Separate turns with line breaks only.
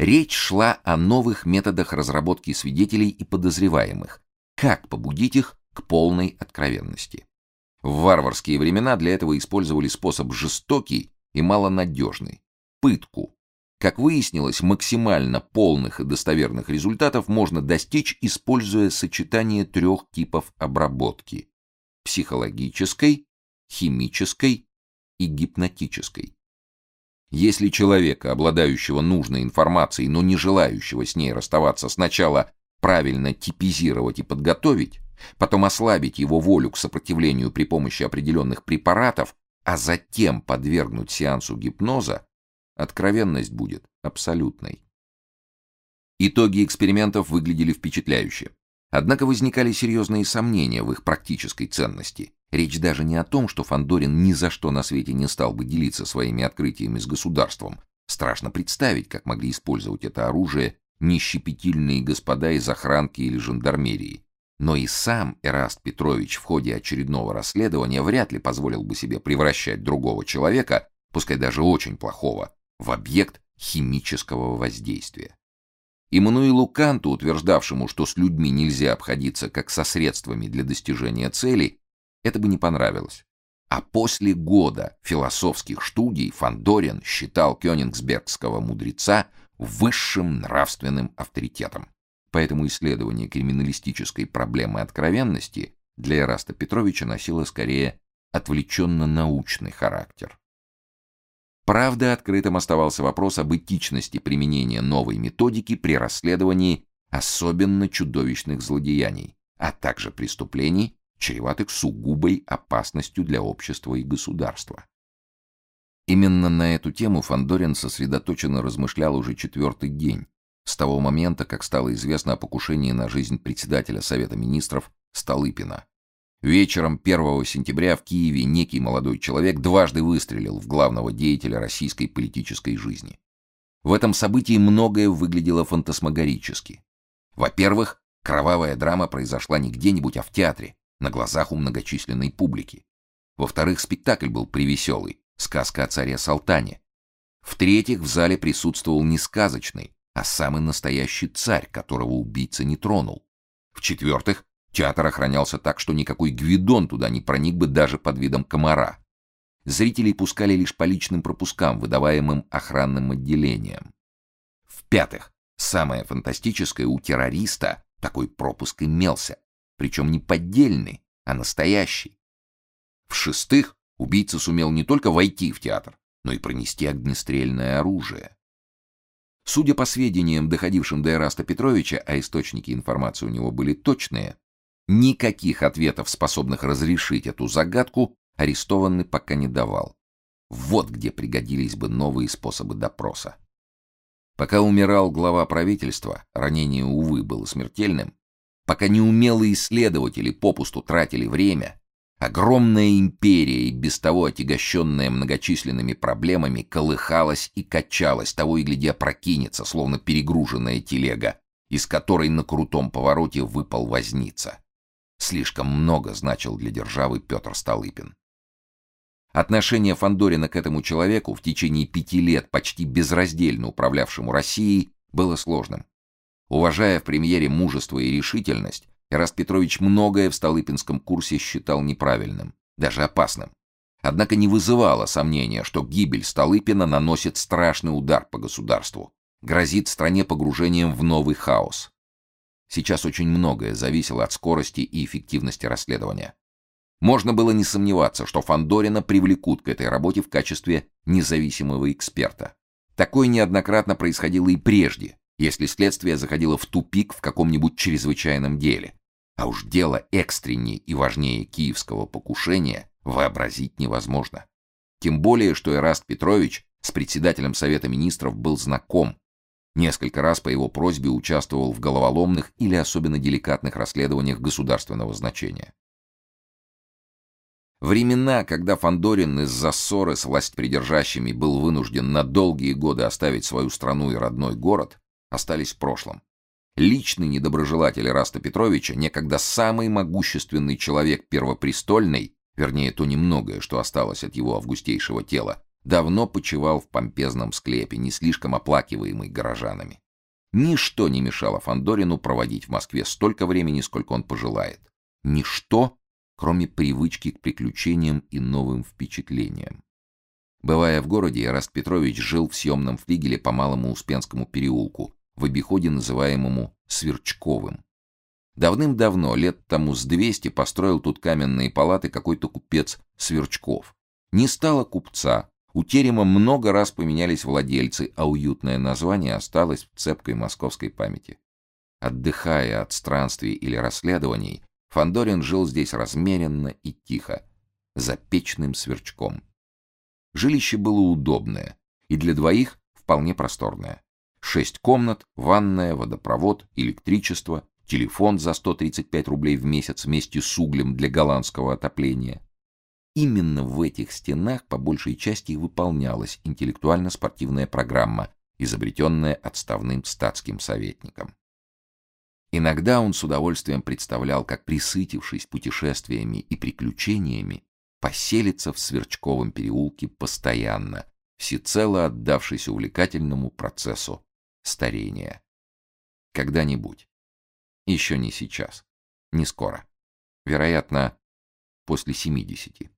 Речь шла о новых методах разработки свидетелей и подозреваемых. Как побудить их к полной откровенности? В варварские времена для этого использовали способ жестокий и малонадежный – пытку. Как выяснилось, максимально полных и достоверных результатов можно достичь, используя сочетание трех типов обработки – психологической, химической и гипнотической. Если человека, обладающего нужной информацией, но не желающего с ней расставаться, сначала правильно типизировать и подготовить, потом ослабить его волю к сопротивлению при помощи определенных препаратов, а затем подвергнуть сеансу гипноза, откровенность будет абсолютной. Итоги экспериментов выглядели впечатляюще. Однако возникали серьезные сомнения в их практической ценности. Речь даже не о том, что Фандорин ни за что на свете не стал бы делиться своими открытиями с государством. Страшно представить, как могли использовать это оружие нещепетильные господа из охранки или жандармерии. Но и сам Эраст Петрович в ходе очередного расследования вряд ли позволил бы себе превращать другого человека, пускай даже очень плохого, в объект химического воздействия. Иммануилу Канту, утверждавшему, что с людьми нельзя обходиться как со средствами для достижения цели, это бы не понравилось. А после года философских студий Фандорин считал кёнигсбергского мудреца высшим нравственным авторитетом. Поэтому исследование криминалистической проблемы откровенности для Эраста Петровича носило скорее отвлеченно-научный характер. Правда, открытым оставался вопрос об этичности применения новой методики при расследовании особенно чудовищных злодеяний, а также преступлений, чреватых сугубой опасностью для общества и государства. Именно на эту тему Фандорин сосредоточенно размышлял уже четвертый день, с того момента, как стало известно о покушении на жизнь председателя Совета министров Столыпина. Вечером 1 сентября в Киеве некий молодой человек дважды выстрелил в главного деятеля российской политической жизни. В этом событии многое выглядело фантасмагорически. Во-первых, кровавая драма произошла не где-нибудь, а в театре, на глазах у многочисленной публики. Во-вторых, спектакль был привеселый, сказка о царе Салтане. В-третьих, в зале присутствовал не сказочный, а самый настоящий царь, которого убийца не тронул. В-четвертых, театр охранялся так, что никакой гвидон туда не проник бы даже под видом комара. Зрителей пускали лишь по личным пропускам, выдаваемым охранным отделением. В-пятых, самое фантастическое, у террориста такой пропуск имелся причем не поддельный, а настоящий. В-шестых, убийца сумел не только войти в театр, но и пронести огнестрельное оружие. Судя по сведениям, доходившим до Эраста Петровича, а источники информации у него были точные, никаких ответов, способных разрешить эту загадку, арестованный пока не давал. Вот где пригодились бы новые способы допроса. Пока умирал глава правительства, ранение, увы, было смертельным, пока неумелые исследователи попусту тратили время, огромная империя и без того отягощенная многочисленными проблемами колыхалась и качалась, того и гляди опрокинется, словно перегруженная телега, из которой на крутом повороте выпал возница. Слишком много значил для державы Петр Столыпин. Отношение Фандорина к этому человеку в течение пяти лет почти безраздельно управлявшему Россией было сложным. Уважая в премьере мужество и решительность, Эраст Петрович многое в Столыпинском курсе считал неправильным, даже опасным. Однако не вызывало сомнения, что гибель Столыпина наносит страшный удар по государству, грозит стране погружением в новый хаос. Сейчас очень многое зависело от скорости и эффективности расследования. Можно было не сомневаться, что Фандорина привлекут к этой работе в качестве независимого эксперта. Такое неоднократно происходило и прежде, если следствие заходило в тупик в каком-нибудь чрезвычайном деле. А уж дело экстреннее и важнее киевского покушения вообразить невозможно. Тем более, что Эраст Петрович с председателем Совета Министров был знаком. Несколько раз по его просьбе участвовал в головоломных или особенно деликатных расследованиях государственного значения. Времена, когда Фандорин из-за ссоры с властьпридержащими был вынужден на долгие годы оставить свою страну и родной город, остались в прошлом. Личный недоброжелатель Раста Петровича, некогда самый могущественный человек первопрестольный, вернее, то немногое, что осталось от его августейшего тела, давно почивал в помпезном склепе, не слишком оплакиваемый горожанами. Ничто не мешало Фандорину проводить в Москве столько времени, сколько он пожелает. Ничто, кроме привычки к приключениям и новым впечатлениям. Бывая в городе, Ираст Петрович жил в съемном флигеле по Малому Успенскому переулку, в обиходе называемому Сверчковым. Давным-давно, лет тому с двести, построил тут каменные палаты какой-то купец Сверчков. Не стало купца, у терема много раз поменялись владельцы, а уютное название осталось в цепкой московской памяти. Отдыхая от странствий или расследований, Фандорин жил здесь размеренно и тихо, за печным сверчком. Жилище было удобное и для двоих вполне просторное. Шесть комнат, ванная, водопровод, электричество, телефон за 135 рублей в месяц вместе с углем для голландского отопления. Именно в этих стенах по большей части и выполнялась интеллектуально-спортивная программа, изобретенная отставным статским советником. Иногда он с удовольствием представлял, как, присытившись путешествиями и приключениями, поселится в Сверчковом переулке постоянно, всецело отдавшись увлекательному процессу старения. Когда-нибудь. Еще не сейчас. Не скоро. Вероятно, после семидесяти.